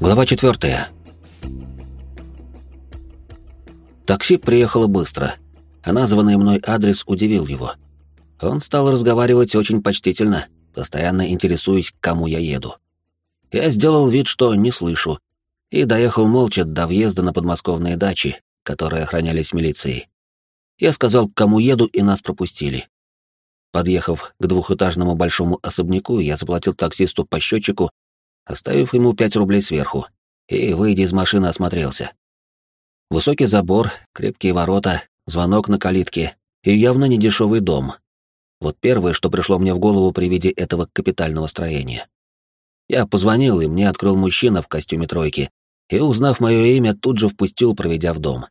Глава четвертая. Такси приехало быстро, а названный мной адрес удивил его. Он стал разговаривать очень почтительно, постоянно интересуясь, к кому я еду. Я сделал вид, что не слышу, и доехал молча до въезда на подмосковные дачи, которые охранялись милицией. Я сказал, к кому еду, и нас пропустили. Подъехав к двухэтажному большому особняку, я заплатил таксисту по счетчику оставив ему пять рублей сверху, и, выйдя из машины, осмотрелся. Высокий забор, крепкие ворота, звонок на калитке и явно недешевый дом. Вот первое, что пришло мне в голову при виде этого капитального строения. Я позвонил, и мне открыл мужчина в костюме тройки, и, узнав мое имя, тут же впустил, проведя в дом.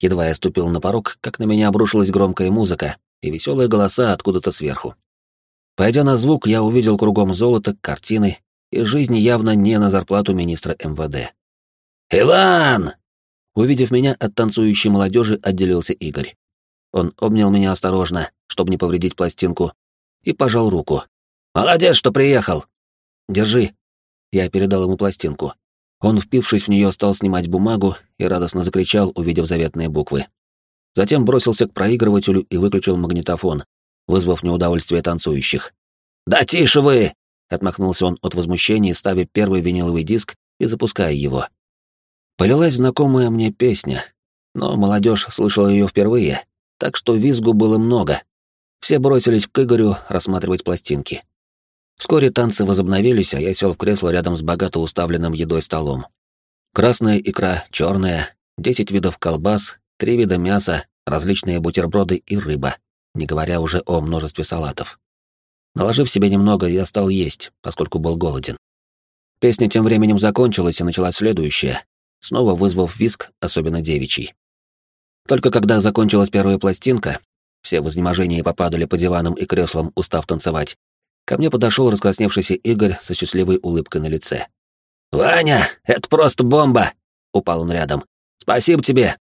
Едва я ступил на порог, как на меня обрушилась громкая музыка и веселые голоса откуда-то сверху. Пойдя на звук, я увидел кругом золото, картины и жизнь явно не на зарплату министра МВД. «Иван!» Увидев меня от танцующей молодежи, отделился Игорь. Он обнял меня осторожно, чтобы не повредить пластинку, и пожал руку. «Молодец, что приехал!» «Держи!» Я передал ему пластинку. Он, впившись в нее, стал снимать бумагу и радостно закричал, увидев заветные буквы. Затем бросился к проигрывателю и выключил магнитофон, вызвав неудовольствие танцующих. «Да тише вы! Отмахнулся он от возмущения, ставя первый виниловый диск и запуская его. Полилась знакомая мне песня, но молодежь слышала ее впервые, так что визгу было много. Все бросились к Игорю рассматривать пластинки. Вскоре танцы возобновились, а я сел в кресло рядом с богато уставленным едой столом. Красная икра, черная, десять видов колбас, три вида мяса, различные бутерброды и рыба, не говоря уже о множестве салатов. Наложив себе немного, я стал есть, поскольку был голоден. Песня тем временем закончилась и началась следующая, снова вызвав виск, особенно девичий. Только когда закончилась первая пластинка, все в изнеможении попадали по диванам и креслам, устав танцевать, ко мне подошел раскрасневшийся Игорь со счастливой улыбкой на лице. «Ваня, это просто бомба!» — упал он рядом. «Спасибо тебе!»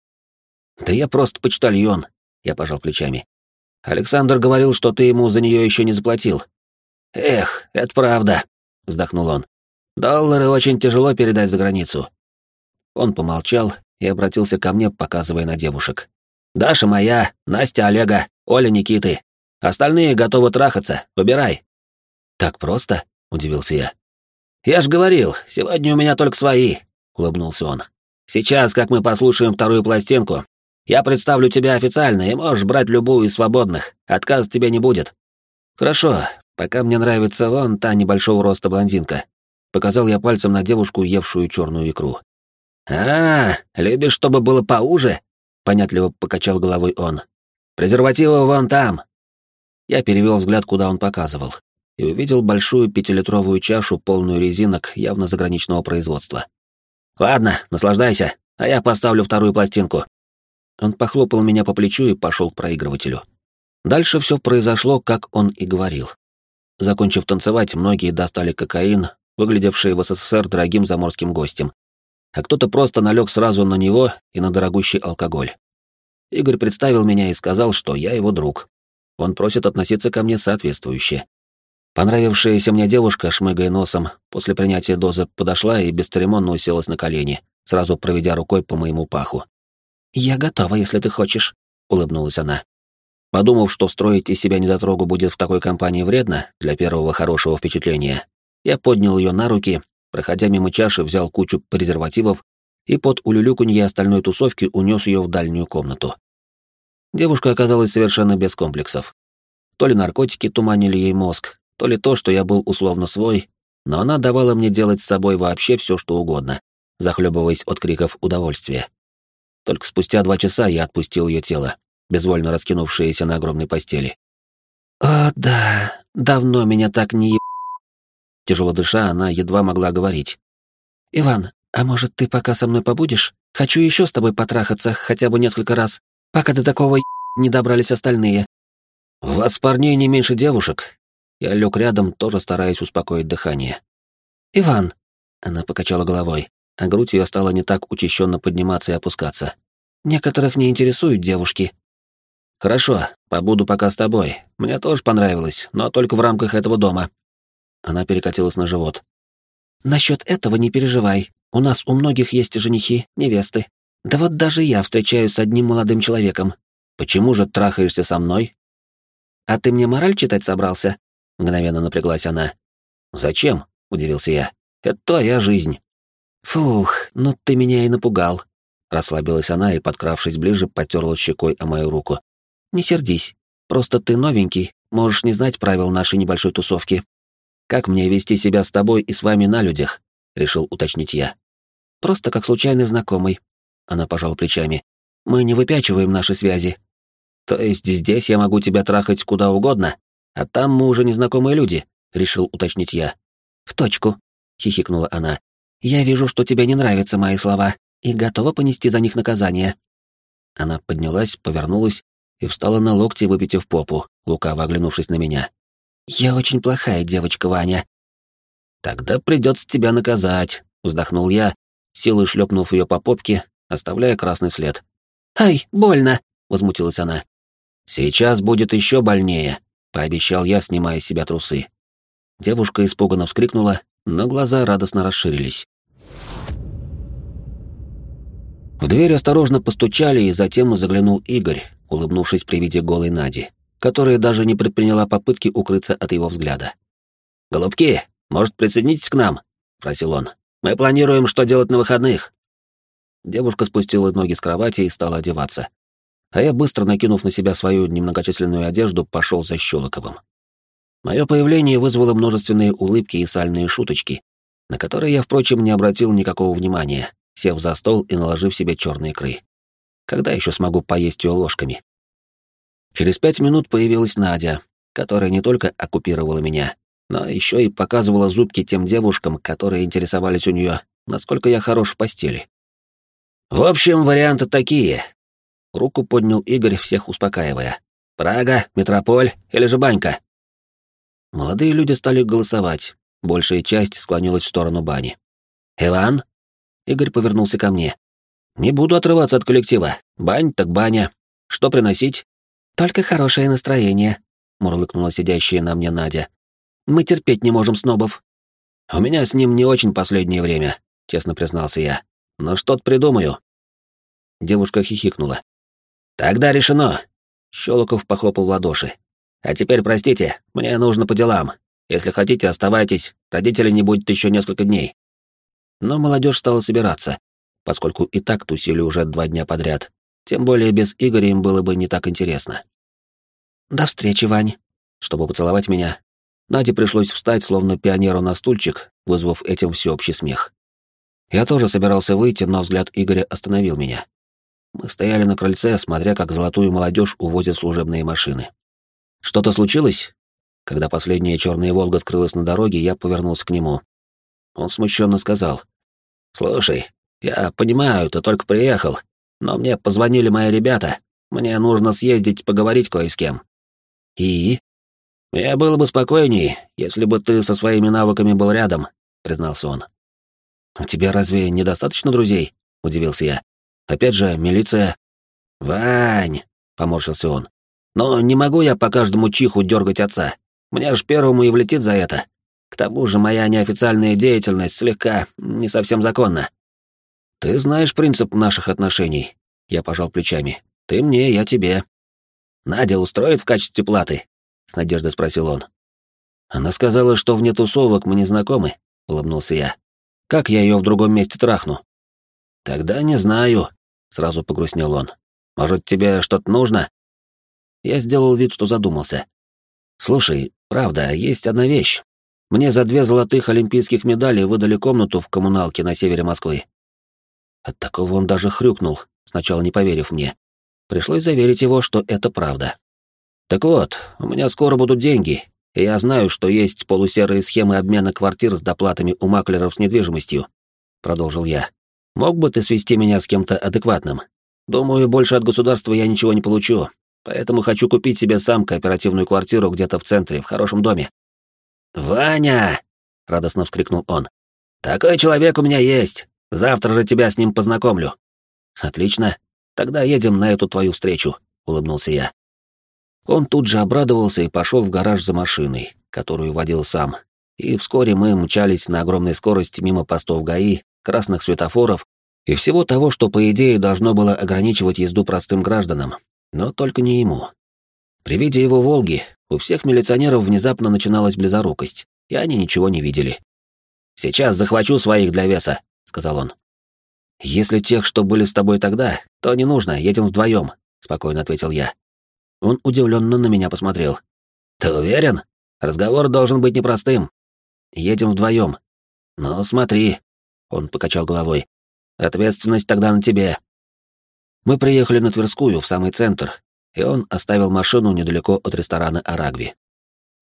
«Да я просто почтальон», — я пожал плечами. Александр говорил, что ты ему за нее еще не заплатил. Эх, это правда, вздохнул он. Доллары очень тяжело передать за границу. Он помолчал и обратился ко мне, показывая на девушек. Даша моя, Настя Олега, Оля Никиты. Остальные готовы трахаться, выбирай. Так просто? удивился я. Я ж говорил, сегодня у меня только свои, улыбнулся он. Сейчас, как мы послушаем вторую пластинку, я представлю тебя официально, и можешь брать любую из свободных. Отказ тебе не будет. Хорошо, пока мне нравится вон та небольшого роста блондинка. Показал я пальцем на девушку, евшую черную икру. А, любишь, чтобы было поуже? Понятливо покачал головой он. Презервативы вон там. Я перевел взгляд, куда он показывал, и увидел большую пятилитровую чашу, полную резинок явно заграничного производства. Ладно, наслаждайся, а я поставлю вторую пластинку. Он похлопал меня по плечу и пошел к проигрывателю. Дальше все произошло, как он и говорил. Закончив танцевать, многие достали кокаин, выглядевший в СССР дорогим заморским гостем, а кто-то просто налег сразу на него и на дорогущий алкоголь. Игорь представил меня и сказал, что я его друг. Он просит относиться ко мне соответствующе. Понравившаяся мне девушка, шмыгая носом, после принятия дозы подошла и бесцеремонно уселась на колени, сразу проведя рукой по моему паху. «Я готова, если ты хочешь», — улыбнулась она. Подумав, что строить из себя недотрогу будет в такой компании вредно для первого хорошего впечатления, я поднял ее на руки, проходя мимо чаши, взял кучу презервативов и под улюлюканье остальной тусовки унес ее в дальнюю комнату. Девушка оказалась совершенно без комплексов. То ли наркотики туманили ей мозг, то ли то, что я был условно свой, но она давала мне делать с собой вообще все, что угодно, захлебываясь от криков удовольствия. Только спустя два часа я отпустил ее тело, безвольно раскинувшееся на огромной постели. «О, да, давно меня так не еб...» Тяжело дыша, она едва могла говорить. «Иван, а может, ты пока со мной побудешь? Хочу еще с тобой потрахаться хотя бы несколько раз, пока до такого не добрались остальные». «У вас парней не меньше девушек». Я лег рядом, тоже стараясь успокоить дыхание. «Иван», — она покачала головой, а грудь ее стала не так учащенно подниматься и опускаться. «Некоторых не интересуют девушки». «Хорошо, побуду пока с тобой. Мне тоже понравилось, но только в рамках этого дома». Она перекатилась на живот. Насчет этого не переживай. У нас у многих есть женихи, невесты. Да вот даже я встречаюсь с одним молодым человеком. Почему же трахаешься со мной? А ты мне мораль читать собрался? Мгновенно напряглась она. Зачем? Удивился я. Это твоя жизнь. Фух, ну ты меня и напугал. Расслабилась она и, подкравшись ближе, потерла щекой о мою руку. Не сердись. Просто ты новенький, можешь не знать правил нашей небольшой тусовки. Как мне вести себя с тобой и с вами на людях? решил уточнить я. Просто как случайный знакомый. Она пожала плечами. Мы не выпячиваем наши связи. То есть здесь я могу тебя трахать куда угодно, а там мы уже незнакомые люди, решил уточнить я. В точку, хихикнула она. Я вижу, что тебе не нравятся мои слова и готова понести за них наказание. Она поднялась, повернулась и встала на локти, выпитив попу, лукаво оглянувшись на меня. «Я очень плохая девочка, Ваня». «Тогда придется тебя наказать», — вздохнул я, силой шлепнув ее по попке, оставляя красный след. «Ай, больно!» — возмутилась она. «Сейчас будет еще больнее», — пообещал я, снимая с себя трусы. Девушка испуганно вскрикнула, но глаза радостно расширились. В дверь осторожно постучали, и затем заглянул Игорь, улыбнувшись при виде голой Нади, которая даже не предприняла попытки укрыться от его взгляда. «Голубки, может, присоединитесь к нам?» — просил он. «Мы планируем, что делать на выходных». Девушка спустила ноги с кровати и стала одеваться. А я, быстро накинув на себя свою немногочисленную одежду, пошел за Щелоковым. Мое появление вызвало множественные улыбки и сальные шуточки, на которые я, впрочем, не обратил никакого внимания, сев за стол и наложив себе черные икры. Когда еще смогу поесть ее ложками? Через пять минут появилась Надя, которая не только оккупировала меня, но еще и показывала зубки тем девушкам, которые интересовались у нее, насколько я хорош в постели. В общем, варианты такие. Руку поднял Игорь, всех успокаивая. Прага, Метрополь или же банька? Молодые люди стали голосовать. Большая часть склонилась в сторону бани. «Иван?» Игорь повернулся ко мне. «Не буду отрываться от коллектива. Бань так баня. Что приносить?» «Только хорошее настроение», — мурлыкнула сидящая на мне Надя. «Мы терпеть не можем снобов». «У меня с ним не очень последнее время», — честно признался я. «Но что-то придумаю». Девушка хихикнула. «Тогда решено!» Щелоков похлопал в ладоши. «А теперь, простите, мне нужно по делам. Если хотите, оставайтесь, родителей не будет еще несколько дней». Но молодежь стала собираться, поскольку и так тусили уже два дня подряд. Тем более без Игоря им было бы не так интересно. «До встречи, Вань!» Чтобы поцеловать меня, Наде пришлось встать, словно пионеру на стульчик, вызвав этим всеобщий смех. Я тоже собирался выйти, но взгляд Игоря остановил меня. Мы стояли на крыльце, смотря, как золотую молодежь увозят служебные машины. Что-то случилось? Когда последняя черная «Волга» скрылась на дороге, я повернулся к нему. Он смущенно сказал. «Слушай, я понимаю, ты только приехал, но мне позвонили мои ребята. Мне нужно съездить поговорить кое с кем». «И?» «Мне было бы спокойней, если бы ты со своими навыками был рядом», — признался он. «У тебя разве недостаточно друзей?» — удивился я. «Опять же, милиция...» «Вань!» — поморщился он. «Но не могу я по каждому чиху дергать отца. Мне аж первому и влетит за это. К тому же моя неофициальная деятельность слегка не совсем законна». «Ты знаешь принцип наших отношений», — я пожал плечами. «Ты мне, я тебе». «Надя устроит в качестве платы?» — с надеждой спросил он. «Она сказала, что вне тусовок мы не знакомы», — улыбнулся я. Как я ее в другом месте трахну? Тогда не знаю, сразу погрустнел он. Может, тебе что-то нужно? Я сделал вид, что задумался. Слушай, правда, есть одна вещь. Мне за две золотых олимпийских медали выдали комнату в коммуналке на севере Москвы. От такого он даже хрюкнул, сначала не поверив мне. Пришлось заверить его, что это правда. Так вот, у меня скоро будут деньги, я знаю, что есть полусерые схемы обмена квартир с доплатами у маклеров с недвижимостью, продолжил я. Мог бы ты свести меня с кем-то адекватным? Думаю, больше от государства я ничего не получу, поэтому хочу купить себе сам кооперативную квартиру где-то в центре, в хорошем доме. Ваня! радостно вскрикнул он. Такой человек у меня есть. Завтра же тебя с ним познакомлю. Отлично. Тогда едем на эту твою встречу, улыбнулся я. Он тут же обрадовался и пошел в гараж за машиной, которую водил сам, и вскоре мы мчались на огромной скорости мимо постов ГАИ, красных светофоров и всего того, что, по идее, должно было ограничивать езду простым гражданам, но только не ему. При виде его «Волги» у всех милиционеров внезапно начиналась близорукость, и они ничего не видели. «Сейчас захвачу своих для веса», — сказал он. «Если тех, что были с тобой тогда, то не нужно, едем вдвоем», — спокойно ответил я. Он удивленно на меня посмотрел. «Ты уверен? Разговор должен быть непростым. Едем вдвоем. Но смотри», — он покачал головой. «Ответственность тогда на тебе». Мы приехали на Тверскую, в самый центр, и он оставил машину недалеко от ресторана «Арагви».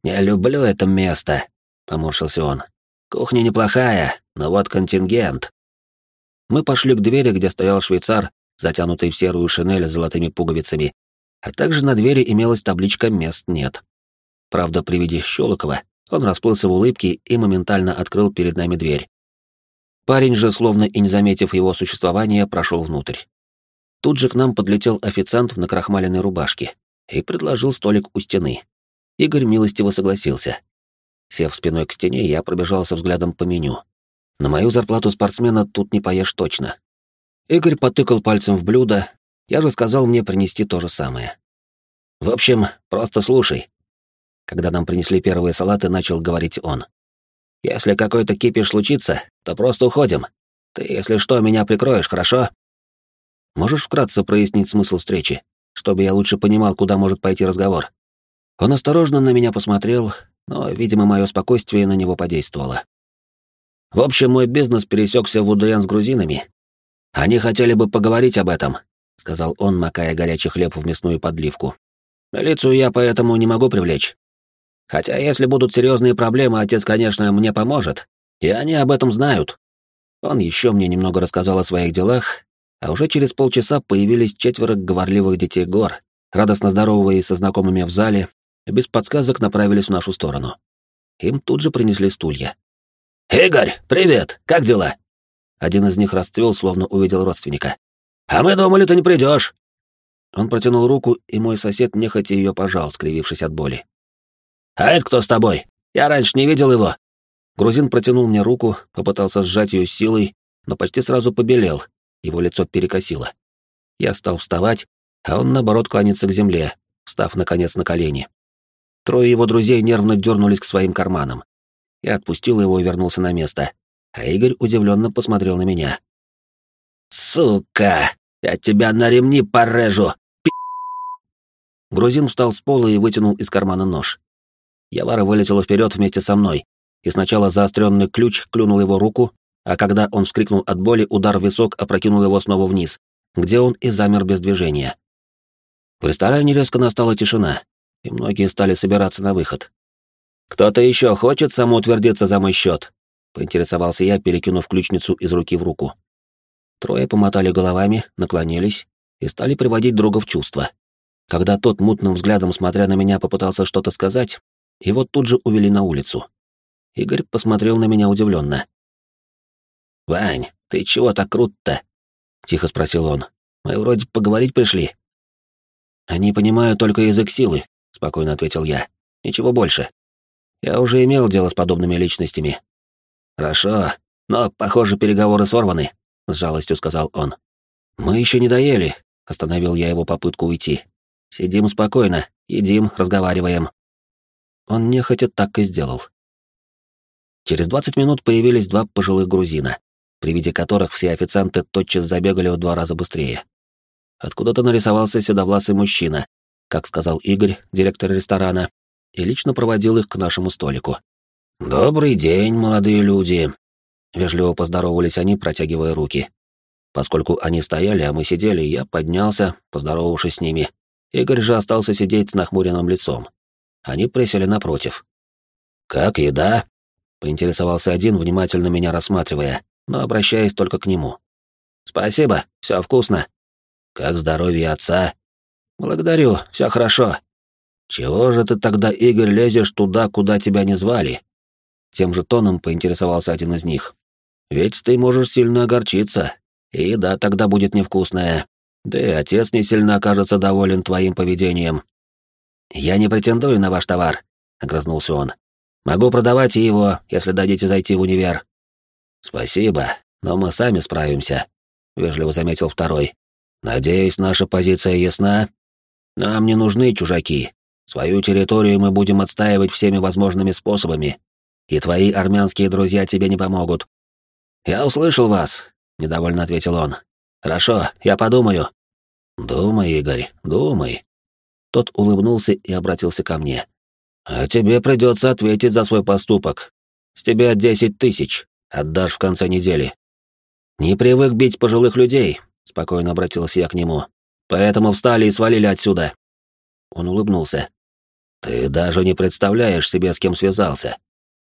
«Не люблю это место», — поморщился он. «Кухня неплохая, но вот контингент». Мы пошли к двери, где стоял швейцар, затянутый в серую шинель с золотыми пуговицами, а также на двери имелась табличка «Мест нет». Правда, при виде Щелокова он расплылся в улыбке и моментально открыл перед нами дверь. Парень же, словно и не заметив его существования, прошел внутрь. Тут же к нам подлетел официант в накрахмаленной рубашке и предложил столик у стены. Игорь милостиво согласился. Сев спиной к стене, я пробежался взглядом по меню. На мою зарплату спортсмена тут не поешь точно. Игорь потыкал пальцем в блюдо, я же сказал мне принести то же самое. В общем, просто слушай. Когда нам принесли первые салаты, начал говорить он. Если какой-то кипиш случится, то просто уходим. Ты, если что, меня прикроешь, хорошо? Можешь вкратце прояснить смысл встречи, чтобы я лучше понимал, куда может пойти разговор? Он осторожно на меня посмотрел, но, видимо, мое спокойствие на него подействовало. В общем, мой бизнес пересекся в УДН с грузинами. Они хотели бы поговорить об этом, сказал он, макая горячий хлеб в мясную подливку. Милицию я поэтому не могу привлечь. Хотя, если будут серьезные проблемы, отец, конечно, мне поможет, и они об этом знают. Он еще мне немного рассказал о своих делах, а уже через полчаса появились четверо говорливых детей гор, радостно здоровые со знакомыми в зале, без подсказок направились в нашу сторону. Им тут же принесли стулья. «Игорь, привет! Как дела?» Один из них расцвел, словно увидел родственника. «А мы думали, ты не придешь!» Он протянул руку, и мой сосед нехотя ее пожал, скривившись от боли. «А это кто с тобой? Я раньше не видел его!» Грузин протянул мне руку, попытался сжать ее силой, но почти сразу побелел, его лицо перекосило. Я стал вставать, а он, наоборот, кланяется к земле, встав, наконец, на колени. Трое его друзей нервно дернулись к своим карманам. Я отпустил его и вернулся на место, а Игорь удивленно посмотрел на меня. «Сука! Я тебя на ремни порежу! Пи...» Грузин встал с пола и вытянул из кармана нож. Явара вылетела вперед вместе со мной, и сначала заостренный ключ клюнул его руку, а когда он вскрикнул от боли, удар в висок опрокинул его снова вниз, где он и замер без движения. В ресторане резко настала тишина, и многие стали собираться на выход. «Кто-то еще хочет самоутвердиться за мой счет?» — поинтересовался я, перекинув ключницу из руки в руку. Трое помотали головами, наклонились и стали приводить друга в чувство. Когда тот мутным взглядом, смотря на меня, попытался что-то сказать, его тут же увели на улицу. Игорь посмотрел на меня удивленно. «Вань, ты чего так крут-то?» — тихо спросил он. «Мы вроде поговорить пришли». «Они понимают только язык силы», — спокойно ответил я. «Ничего больше. Я уже имел дело с подобными личностями». «Хорошо, но, похоже, переговоры сорваны», — с жалостью сказал он. «Мы еще не доели», — остановил я его попытку уйти. «Сидим спокойно, едим, разговариваем». Он нехотя так и сделал. Через двадцать минут появились два пожилых грузина при виде которых все официанты тотчас забегали в два раза быстрее. Откуда-то нарисовался седовласый мужчина, как сказал Игорь, директор ресторана, и лично проводил их к нашему столику. «Добрый день, молодые люди!» Вежливо поздоровались они, протягивая руки. Поскольку они стояли, а мы сидели, я поднялся, поздоровавшись с ними. Игорь же остался сидеть с нахмуренным лицом. Они присели напротив. «Как еда?» — поинтересовался один, внимательно меня рассматривая, но обращаясь только к нему. «Спасибо, все вкусно». «Как здоровье отца?» «Благодарю, все хорошо». «Чего же ты тогда, Игорь, лезешь туда, куда тебя не звали?» Тем же тоном поинтересовался один из них. «Ведь ты можешь сильно огорчиться, и еда тогда будет невкусная. Да и отец не сильно окажется доволен твоим поведением». «Я не претендую на ваш товар», — огрызнулся он. Могу продавать его, если дадите зайти в универ». «Спасибо, но мы сами справимся», — вежливо заметил второй. «Надеюсь, наша позиция ясна? Нам не нужны чужаки. Свою территорию мы будем отстаивать всеми возможными способами, и твои армянские друзья тебе не помогут». «Я услышал вас», — недовольно ответил он. «Хорошо, я подумаю». «Думай, Игорь, думай». Тот улыбнулся и обратился ко мне. «А тебе придется ответить за свой поступок. С тебя десять тысяч. Отдашь в конце недели». «Не привык бить пожилых людей», — спокойно обратился я к нему. «Поэтому встали и свалили отсюда». Он улыбнулся. «Ты даже не представляешь себе, с кем связался.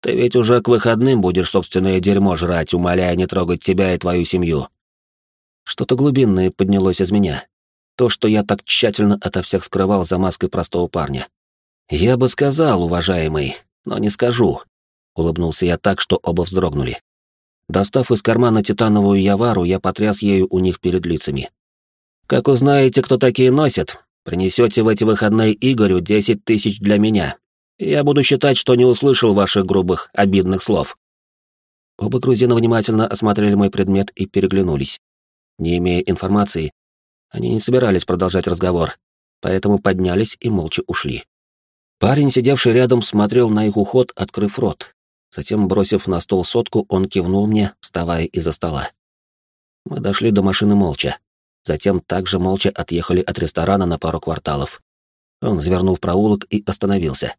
Ты ведь уже к выходным будешь собственное дерьмо жрать, умоляя не трогать тебя и твою семью». Что-то глубинное поднялось из меня. То, что я так тщательно ото всех скрывал за маской простого парня. «Я бы сказал, уважаемый, но не скажу», — улыбнулся я так, что оба вздрогнули. Достав из кармана титановую явару, я потряс ею у них перед лицами. «Как узнаете, кто такие носит, принесете в эти выходные Игорю десять тысяч для меня, я буду считать, что не услышал ваших грубых, обидных слов». Оба грузина внимательно осмотрели мой предмет и переглянулись. Не имея информации, они не собирались продолжать разговор, поэтому поднялись и молча ушли. Парень, сидевший рядом, смотрел на их уход, открыв рот. Затем, бросив на стол сотку, он кивнул мне, вставая из-за стола. Мы дошли до машины молча. Затем также молча отъехали от ресторана на пару кварталов. Он завернул в проулок и остановился.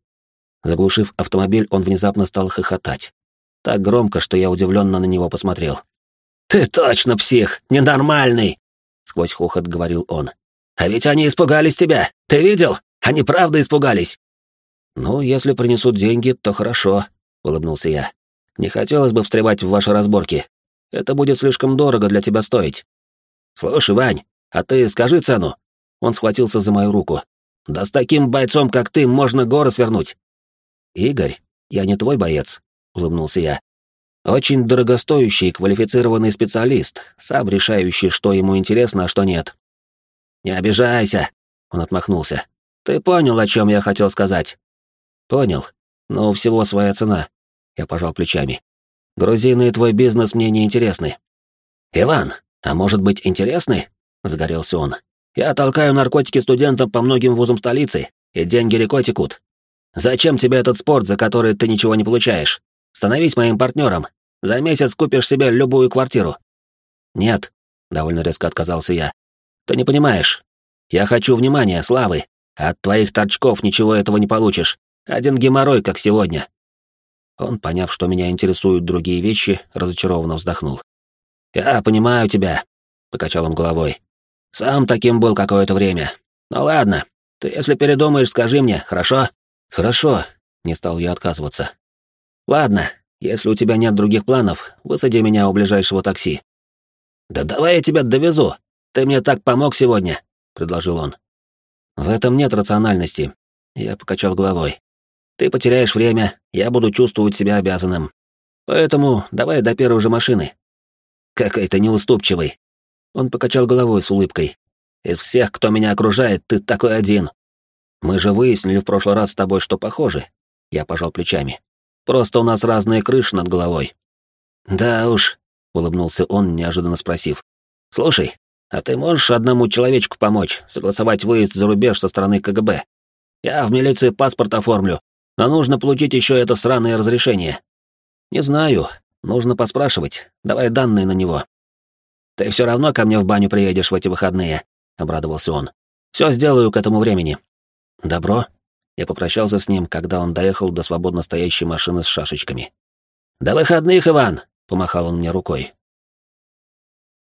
Заглушив автомобиль, он внезапно стал хохотать. Так громко, что я удивленно на него посмотрел. «Ты точно псих! Ненормальный!» Сквозь хохот говорил он. «А ведь они испугались тебя! Ты видел? Они правда испугались!» «Ну, если принесут деньги, то хорошо», — улыбнулся я. «Не хотелось бы встревать в ваши разборки. Это будет слишком дорого для тебя стоить». «Слушай, Вань, а ты скажи цену». Он схватился за мою руку. «Да с таким бойцом, как ты, можно горы свернуть. «Игорь, я не твой боец», — улыбнулся я. «Очень дорогостоящий, квалифицированный специалист, сам решающий, что ему интересно, а что нет». «Не обижайся», — он отмахнулся. «Ты понял, о чем я хотел сказать?» «Понял, но у всего своя цена», — я пожал плечами. «Грузины и твой бизнес мне не интересны». «Иван, а может быть, интересны?» — загорелся он. «Я толкаю наркотики студентам по многим вузам столицы, и деньги рекой текут. Зачем тебе этот спорт, за который ты ничего не получаешь? Становись моим партнером. За месяц купишь себе любую квартиру. Нет, довольно резко отказался я. Ты не понимаешь. Я хочу внимания, славы. От твоих торчков ничего этого не получишь. Один геморрой, как сегодня. Он, поняв, что меня интересуют другие вещи, разочарованно вздохнул. «Я понимаю тебя», — покачал он головой. «Сам таким был какое-то время. Ну ладно, ты если передумаешь, скажи мне, хорошо?» «Хорошо», — не стал я отказываться. «Ладно, если у тебя нет других планов, высади меня у ближайшего такси». «Да давай я тебя довезу. Ты мне так помог сегодня», — предложил он. «В этом нет рациональности», — я покачал головой. «Ты потеряешь время, я буду чувствовать себя обязанным. Поэтому давай до первой же машины». «Какой ты неуступчивый». Он покачал головой с улыбкой. «Из всех, кто меня окружает, ты такой один. Мы же выяснили в прошлый раз с тобой, что похожи. Я пожал плечами. Просто у нас разные крыши над головой. Да уж, улыбнулся он, неожиданно спросив. Слушай, а ты можешь одному человечку помочь, согласовать выезд за рубеж со стороны КГБ? Я в милиции паспорт оформлю, но нужно получить еще это сраное разрешение. Не знаю, нужно поспрашивать. Давай данные на него. Ты все равно ко мне в баню приедешь в эти выходные, обрадовался он. Все сделаю к этому времени. «Добро?» Я попрощался с ним, когда он доехал до свободно стоящей машины с шашечками. «До выходных, Иван!» — помахал он мне рукой.